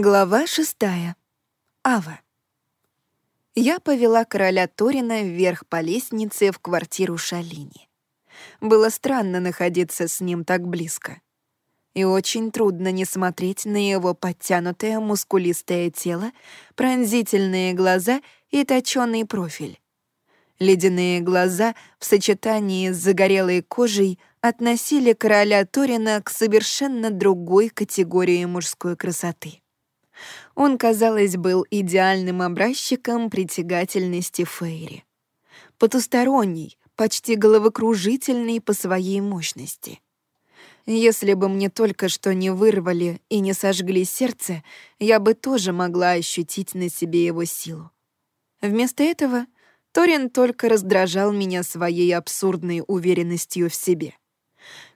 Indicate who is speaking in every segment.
Speaker 1: Глава шестая. Ава. Я повела короля Торина вверх по лестнице в квартиру Шалини. Было странно находиться с ним так близко. И очень трудно не смотреть на его подтянутое мускулистое тело, пронзительные глаза и точёный профиль. Ледяные глаза в сочетании с загорелой кожей относили короля Торина к совершенно другой категории мужской красоты. Он, казалось, был идеальным образчиком притягательности Фейри. Потусторонний, почти головокружительный по своей мощности. Если бы мне только что не вырвали и не сожгли сердце, я бы тоже могла ощутить на себе его силу. Вместо этого Торин только раздражал меня своей абсурдной уверенностью в себе.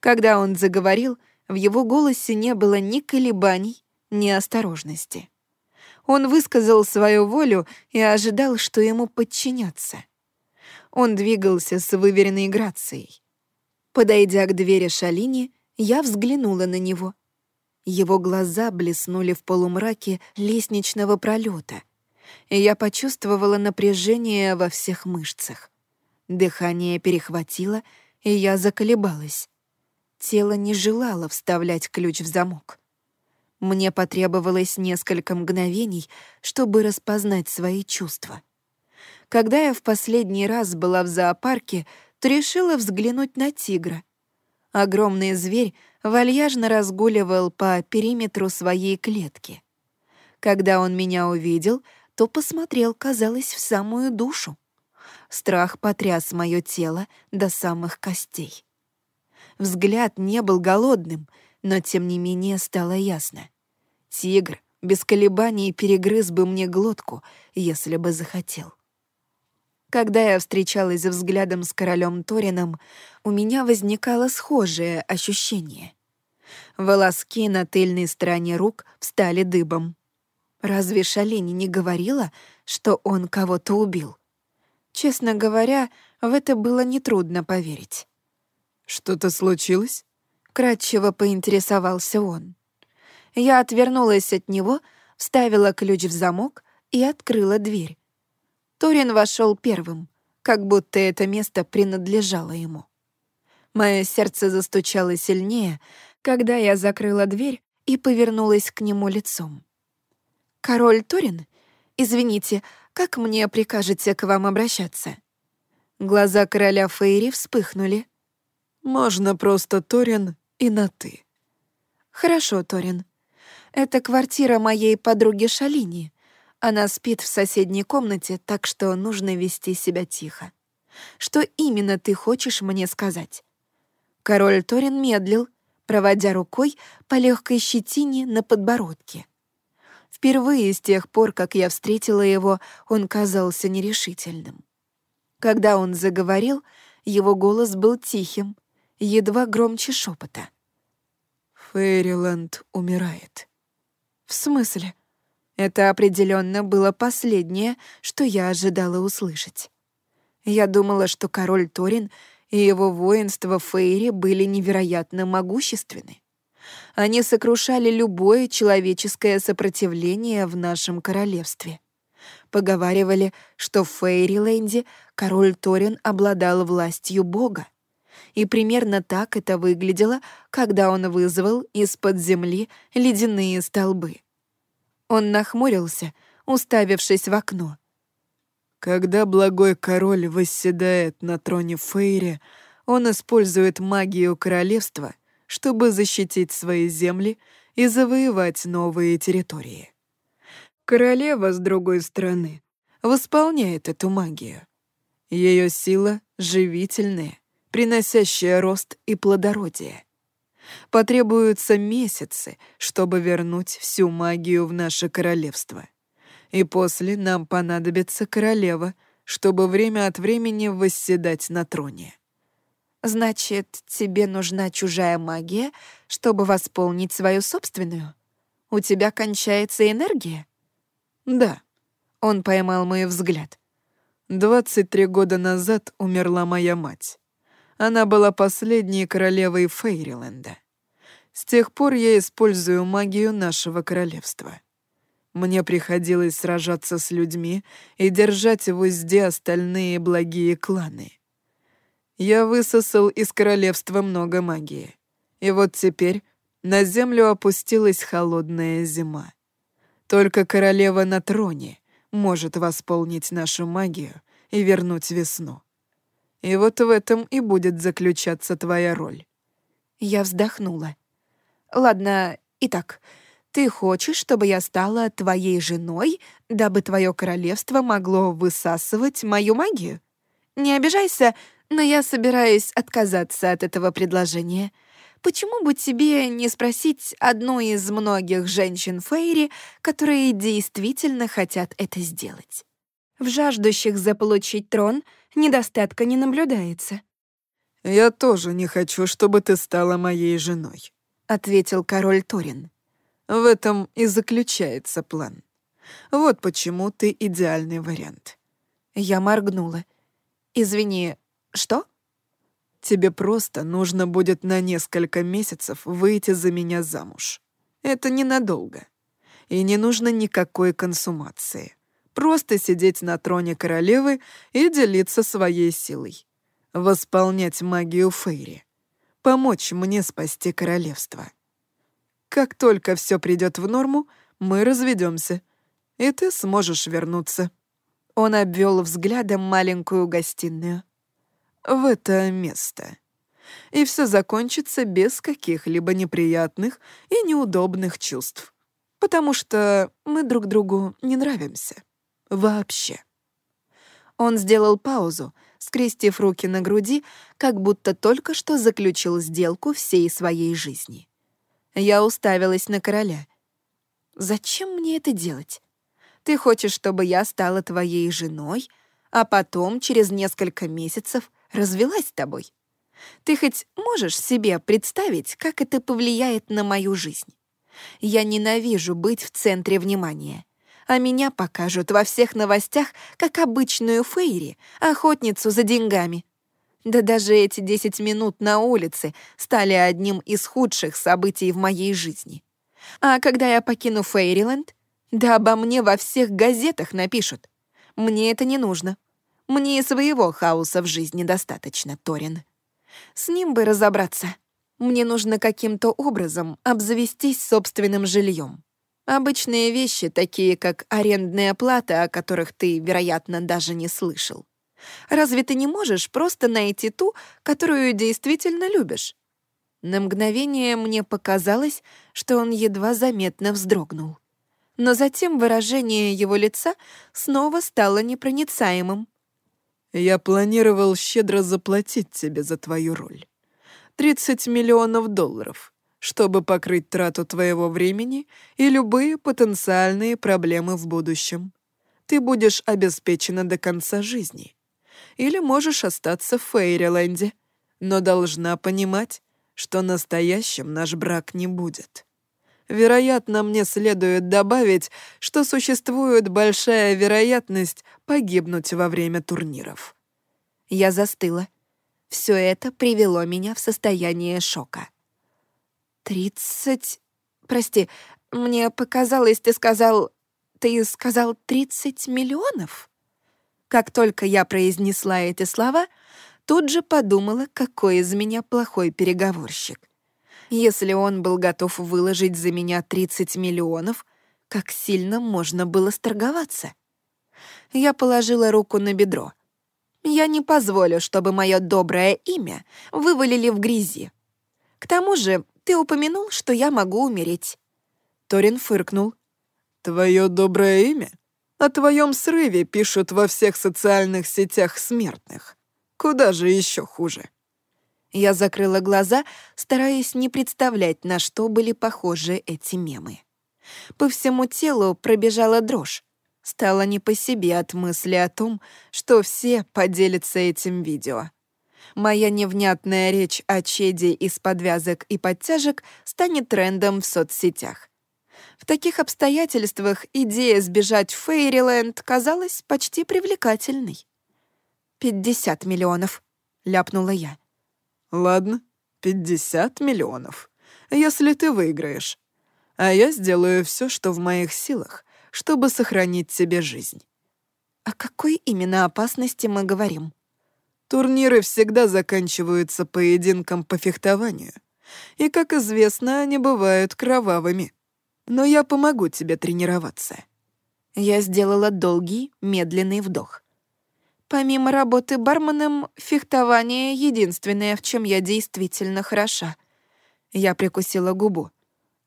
Speaker 1: Когда он заговорил, в его голосе не было ни колебаний, неосторожности. Он высказал свою волю и ожидал, что ему подчинятся. Он двигался с выверенной грацией. Подойдя к двери Шалини, я взглянула на него. Его глаза блеснули в полумраке лестничного пролета, и я почувствовала напряжение во всех мышцах. Дыхание перехватило, и я заколебалась. Тело не желало вставлять ключ в замок. Мне потребовалось несколько мгновений, чтобы распознать свои чувства. Когда я в последний раз была в зоопарке, то решила взглянуть на тигра. Огромный зверь вальяжно разгуливал по периметру своей клетки. Когда он меня увидел, то посмотрел, казалось, в самую душу. Страх потряс мое тело до самых костей. Взгляд не был голодным, но тем не менее стало ясно. Тигр без колебаний перегрыз бы мне глотку, если бы захотел. Когда я встречалась взглядом с королем Торином, у меня возникало схожее ощущение. Волоски на тыльной стороне рук встали дыбом. Разве Шалини не говорила, что он кого-то убил? Честно говоря, в это было нетрудно поверить.
Speaker 2: «Что-то случилось?»
Speaker 1: — кратчево поинтересовался он. Я отвернулась от него, вставила ключ в замок и открыла дверь. Торин вошел первым, как будто это место принадлежало ему. Мое сердце застучало сильнее, когда я закрыла дверь и повернулась к нему лицом. «Король Торин? Извините, как мне прикажете к вам обращаться?» Глаза короля Фейри вспыхнули.
Speaker 2: «Можно просто Торин и на «ты».
Speaker 1: «Хорошо, Торин. Это квартира моей подруги Шалини. Она спит в соседней комнате, так что нужно вести себя тихо. Что именно ты хочешь мне сказать?» Король Торин медлил, проводя рукой по легкой щетине на подбородке. Впервые с тех пор, как я встретила его, он казался нерешительным. Когда он заговорил, его голос был тихим, едва громче шепота.
Speaker 2: «Фейриленд умирает».
Speaker 1: «В смысле?» Это определенно было последнее, что я ожидала услышать. Я думала, что король Торин и его воинство Фейри были невероятно могущественны. Они сокрушали любое человеческое сопротивление в нашем королевстве. Поговаривали, что в Фейриленде король Торин обладал властью бога. И примерно так это выглядело, когда он вызвал из-под земли ледяные столбы. Он нахмурился, уставившись в окно.
Speaker 2: Когда благой король восседает на троне Фейри, он использует магию королевства, чтобы защитить свои земли и завоевать новые территории. Королева, с другой стороны, восполняет эту магию. Ее сила живительная, приносящая рост и плодородие. Потребуются месяцы, чтобы вернуть всю магию в наше королевство. И после нам понадобится королева, чтобы время от времени восседать на троне.
Speaker 1: Значит, тебе нужна чужая магия, чтобы восполнить свою собственную? У тебя кончается энергия?
Speaker 2: Да.
Speaker 1: Он поймал мой взгляд.
Speaker 2: 23 года назад умерла моя мать. Она была последней королевой Фейриленда. С тех пор я использую магию нашего королевства. Мне приходилось сражаться с людьми и держать в узде остальные благие кланы. Я высосал из королевства много магии. И вот теперь на землю опустилась холодная зима. Только королева на троне может восполнить нашу магию и вернуть весну. И вот в этом и будет заключаться твоя роль.
Speaker 1: Я вздохнула. Ладно, итак, ты хочешь, чтобы я стала твоей женой, дабы твое королевство могло высасывать мою магию? Не обижайся, но я собираюсь отказаться от этого предложения. Почему бы тебе не спросить одну из многих женщин Фейри, которые действительно хотят это сделать? В жаждущих заполучить трон недостатка не наблюдается.
Speaker 2: «Я тоже не хочу, чтобы ты стала моей женой», — ответил король Торин. «В этом и заключается план. Вот почему ты идеальный вариант».
Speaker 1: Я моргнула. «Извини, что?»
Speaker 2: «Тебе просто нужно будет на несколько месяцев выйти за меня замуж. Это ненадолго. И не нужно никакой консумации. Просто сидеть на троне королевы и делиться своей силой. Восполнять магию Фейри. Помочь мне спасти королевство. Как только все придет в норму, мы разведемся, и ты сможешь вернуться».
Speaker 1: Он обвел взглядом маленькую гостиную.
Speaker 2: «В это место. И все закончится без каких-либо неприятных и неудобных чувств, потому что мы друг другу не нравимся». Вообще.
Speaker 1: Он сделал паузу, скрестив руки на груди, как будто только что заключил сделку всей своей жизни. Я уставилась на короля. «Зачем мне это делать? Ты хочешь, чтобы я стала твоей женой, а потом, через несколько месяцев, развелась с тобой? Ты хоть можешь себе представить, как это повлияет на мою жизнь? Я ненавижу быть в центре внимания а меня покажут во всех новостях как обычную Фейри, охотницу за деньгами. Да даже эти десять минут на улице стали одним из худших событий в моей жизни. А когда я покину Фейриленд, да обо мне во всех газетах напишут. Мне это не нужно. Мне и своего хаоса в жизни достаточно, Торин. С ним бы разобраться. Мне нужно каким-то образом обзавестись собственным жильем. Обычные вещи, такие как арендная плата, о которых ты, вероятно, даже не слышал. Разве ты не можешь просто найти ту, которую действительно любишь? На мгновение мне показалось, что он едва заметно вздрогнул. Но затем выражение его лица снова стало непроницаемым.
Speaker 2: «Я планировал щедро заплатить тебе за твою роль. 30 миллионов долларов чтобы покрыть трату твоего времени и любые потенциальные проблемы в будущем. Ты будешь обеспечена до конца жизни. Или можешь остаться в Фейриленде, но должна понимать, что настоящим наш брак не будет. Вероятно, мне следует добавить, что существует большая вероятность погибнуть во время турниров.
Speaker 1: Я застыла. Все это привело меня в состояние шока. «Тридцать... Прости, мне показалось, ты сказал... Ты сказал тридцать миллионов?» Как только я произнесла эти слова, тут же подумала, какой из меня плохой переговорщик. Если он был готов выложить за меня 30 миллионов, как сильно можно было сторговаться? Я положила руку на бедро. Я не позволю, чтобы мое доброе имя вывалили в грязи. К тому же ты упомянул, что я могу умереть».
Speaker 2: Торин фыркнул. «Твое доброе имя? О твоем срыве пишут во всех социальных сетях смертных. Куда же еще хуже?»
Speaker 1: Я закрыла глаза, стараясь не представлять, на что были похожи эти мемы. По всему телу пробежала дрожь. Стало не по себе от мысли о том, что все поделятся этим видео моя невнятная речь о чеде из подвязок и подтяжек станет трендом в соцсетях. В таких обстоятельствах идея сбежать в Фейриленд казалась почти привлекательной. «Пятьдесят миллионов», — ляпнула я.
Speaker 2: «Ладно, пятьдесят миллионов, если ты выиграешь. А я сделаю все, что в моих силах, чтобы сохранить себе жизнь.
Speaker 1: О какой именно опасности мы говорим?
Speaker 2: Турниры всегда заканчиваются поединком по фехтованию. И, как известно, они бывают кровавыми. Но я помогу тебе тренироваться.
Speaker 1: Я сделала долгий, медленный вдох. Помимо работы барменом, фехтование — единственное, в чем я действительно хороша. Я прикусила губу.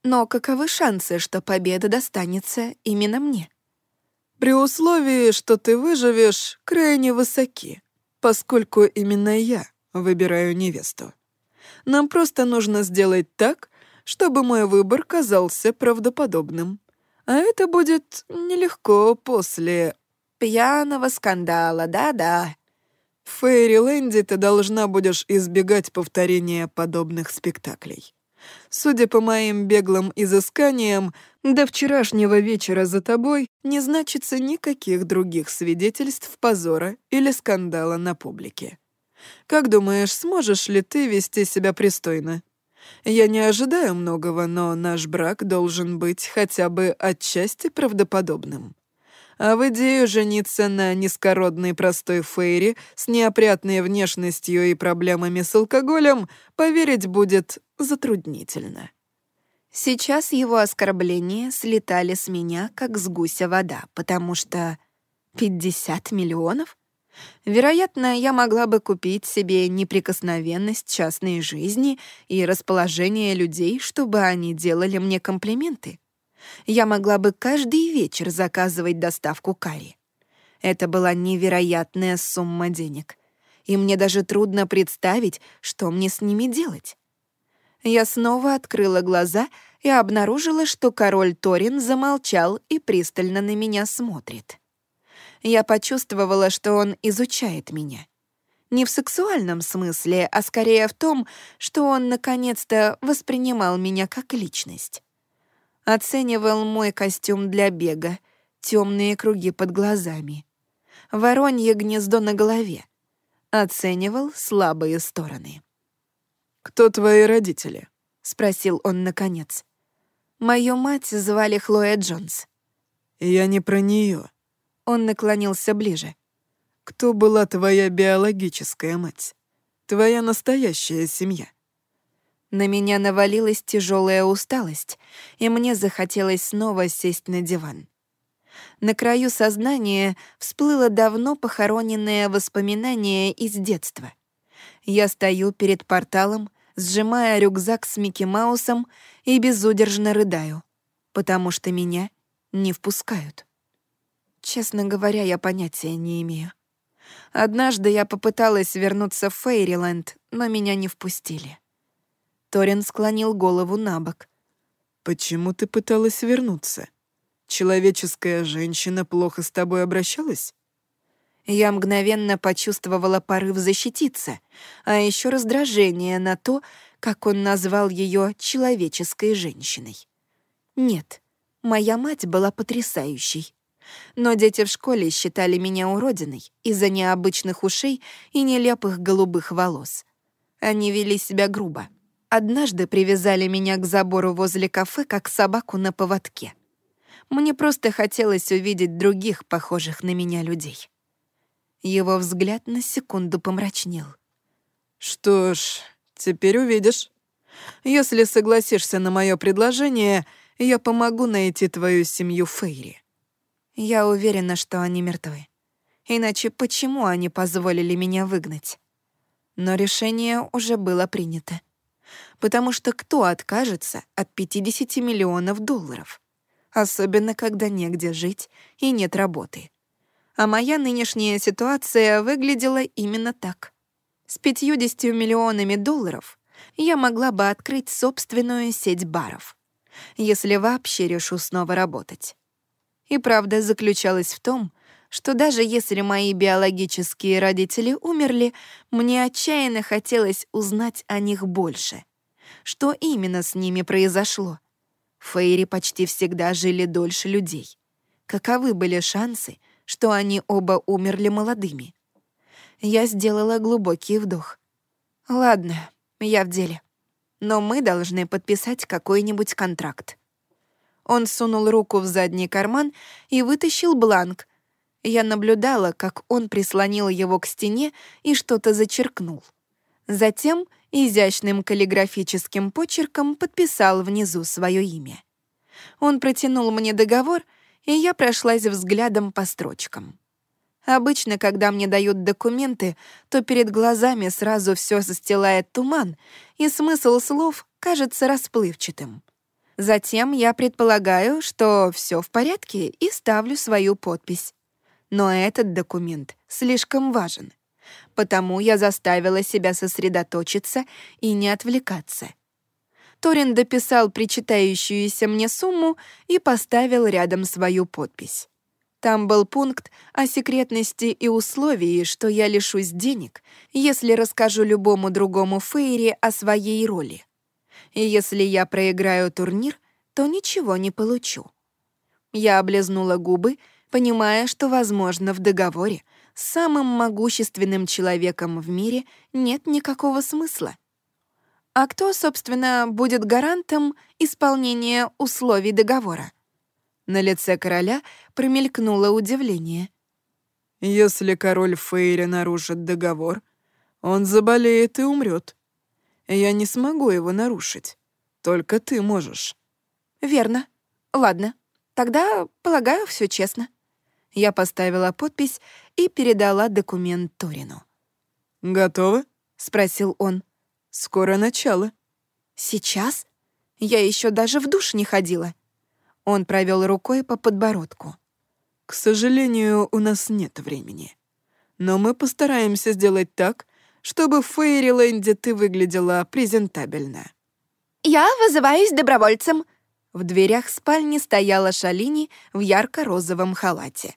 Speaker 1: Но каковы шансы, что победа достанется именно мне?
Speaker 2: При условии, что ты выживешь, крайне высоки, поскольку именно я выбираю невесту. Нам просто нужно сделать так, чтобы мой выбор казался правдоподобным. А это будет нелегко после
Speaker 1: пьяного скандала, да-да.
Speaker 2: В Фейриленде ты должна будешь избегать повторения подобных спектаклей. Судя по моим беглым изысканиям, до вчерашнего вечера за тобой не значится никаких других свидетельств позора или скандала на публике. Как думаешь, сможешь ли ты вести себя пристойно? Я не ожидаю многого, но наш брак должен быть хотя бы отчасти правдоподобным. А в идею жениться на низкородной простой Фейре с неопрятной внешностью и проблемами с алкоголем поверить будет затруднительно.
Speaker 1: Сейчас его оскорбления слетали с меня, как с гуся вода, потому что 50 миллионов? Вероятно, я могла бы купить себе неприкосновенность частной жизни и расположение людей, чтобы они делали мне комплименты я могла бы каждый вечер заказывать доставку карри. Это была невероятная сумма денег, и мне даже трудно представить, что мне с ними делать. Я снова открыла глаза и обнаружила, что король Торин замолчал и пристально на меня смотрит. Я почувствовала, что он изучает меня. Не в сексуальном смысле, а скорее в том, что он наконец-то воспринимал меня как личность. Оценивал мой костюм для бега, темные круги под глазами, воронье гнездо на голове. Оценивал слабые стороны.
Speaker 2: «Кто твои родители?»
Speaker 1: — спросил он наконец. Мою мать звали Хлоя Джонс.
Speaker 2: «Я не про нее.
Speaker 1: Он наклонился ближе.
Speaker 2: «Кто была твоя биологическая мать? Твоя настоящая семья?»
Speaker 1: На меня навалилась тяжелая усталость, и мне захотелось снова сесть на диван. На краю сознания всплыло давно похороненное воспоминание из детства. Я стою перед порталом, сжимая рюкзак с Микки Маусом и безудержно рыдаю, потому что меня не впускают. Честно говоря, я понятия не имею. Однажды я попыталась вернуться в Фейриленд, но меня не впустили. Торин склонил голову на бок.
Speaker 2: «Почему ты пыталась вернуться? Человеческая женщина плохо с тобой обращалась?»
Speaker 1: Я мгновенно почувствовала порыв защититься, а еще раздражение на то, как он назвал ее человеческой женщиной. Нет, моя мать была потрясающей. Но дети в школе считали меня уродиной из-за необычных ушей и нелепых голубых волос. Они вели себя грубо. Однажды привязали меня к забору возле кафе, как собаку на поводке. Мне просто хотелось увидеть других, похожих на меня людей. Его взгляд на секунду помрачнел.
Speaker 2: «Что ж, теперь увидишь. Если согласишься на мое предложение, я помогу найти твою семью Фейри».
Speaker 1: Я уверена, что они мертвы. Иначе почему они позволили меня выгнать? Но решение уже было принято потому что кто откажется от 50 миллионов долларов? Особенно, когда негде жить и нет работы. А моя нынешняя ситуация выглядела именно так. С 50 миллионами долларов я могла бы открыть собственную сеть баров, если вообще решу снова работать. И правда заключалась в том, что даже если мои биологические родители умерли, мне отчаянно хотелось узнать о них больше — что именно с ними произошло. Фейри почти всегда жили дольше людей. Каковы были шансы, что они оба умерли молодыми? Я сделала глубокий вдох. Ладно, я в деле. Но мы должны подписать какой-нибудь контракт. Он сунул руку в задний карман и вытащил бланк. Я наблюдала, как он прислонил его к стене и что-то зачеркнул. Затем изящным каллиграфическим почерком подписал внизу свое имя. Он протянул мне договор, и я прошлась взглядом по строчкам. Обычно, когда мне дают документы, то перед глазами сразу все застилает туман, и смысл слов кажется расплывчатым. Затем я предполагаю, что все в порядке, и ставлю свою подпись. Но этот документ слишком важен. Потому я заставила себя сосредоточиться и не отвлекаться. Торин дописал причитающуюся мне сумму и поставил рядом свою подпись. Там был пункт о секретности и условии, что я лишусь денег, если расскажу любому другому Фейри о своей роли. И если я проиграю турнир, то ничего не получу. Я облизнула губы, понимая, что, возможно, в договоре самым могущественным человеком в мире нет никакого смысла. А кто, собственно, будет гарантом исполнения условий договора? На лице короля промелькнуло удивление.
Speaker 2: «Если король Фейри нарушит договор, он заболеет и умрет. Я не смогу его нарушить. Только ты можешь».
Speaker 1: «Верно. Ладно. Тогда, полагаю, все честно». Я поставила подпись и передала документ Торину.
Speaker 2: «Готово?»
Speaker 1: — спросил он.
Speaker 2: «Скоро начало».
Speaker 1: «Сейчас? Я еще даже в душ не ходила». Он провел рукой по подбородку.
Speaker 2: «К сожалению, у нас нет времени. Но мы постараемся сделать так, чтобы в Фейриленде ты выглядела презентабельно».
Speaker 1: «Я вызываюсь добровольцем». В дверях спальни стояла Шалини в ярко-розовом халате.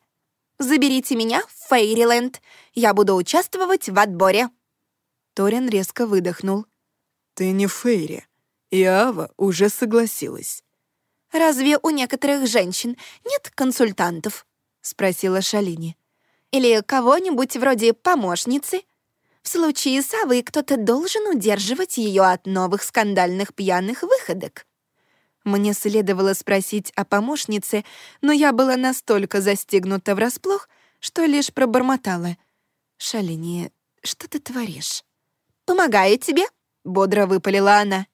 Speaker 1: «Заберите меня в Фейриленд. Я буду участвовать в отборе». Торин резко выдохнул.
Speaker 2: «Ты не Фейри, и Ава уже согласилась.
Speaker 1: «Разве у некоторых женщин нет консультантов?» — спросила Шалини. «Или кого-нибудь вроде помощницы? В случае с Авой кто-то должен удерживать ее от новых скандальных пьяных выходок». Мне следовало спросить о помощнице, но я была настолько застегнута врасплох, что лишь пробормотала. «Шалини, что ты творишь?» «Помогаю тебе», — бодро выпалила она.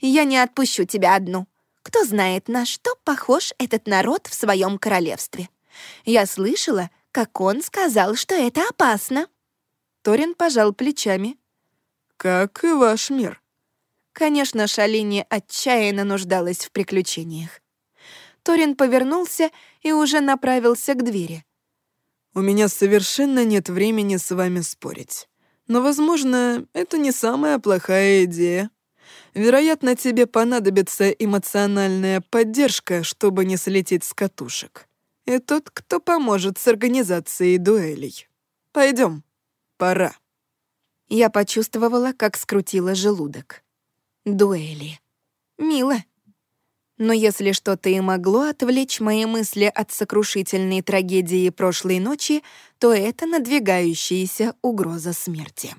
Speaker 1: «Я не отпущу тебя одну. Кто знает, на что похож этот народ в своем королевстве. Я слышала, как он сказал, что это опасно». Торин пожал плечами.
Speaker 2: «Как и ваш мир».
Speaker 1: Конечно, Шалини отчаянно нуждалась в приключениях. Торин повернулся и уже направился к двери.
Speaker 2: «У меня совершенно нет времени с вами спорить. Но, возможно, это не самая плохая идея». Вероятно, тебе понадобится эмоциональная поддержка, чтобы не слететь с катушек. И тот, кто поможет с организацией дуэлей. Пойдем, пора.
Speaker 1: Я почувствовала, как скрутила желудок. Дуэли. Мило. Но если что-то и могло отвлечь мои мысли от сокрушительной трагедии прошлой ночи, то это надвигающаяся угроза смерти.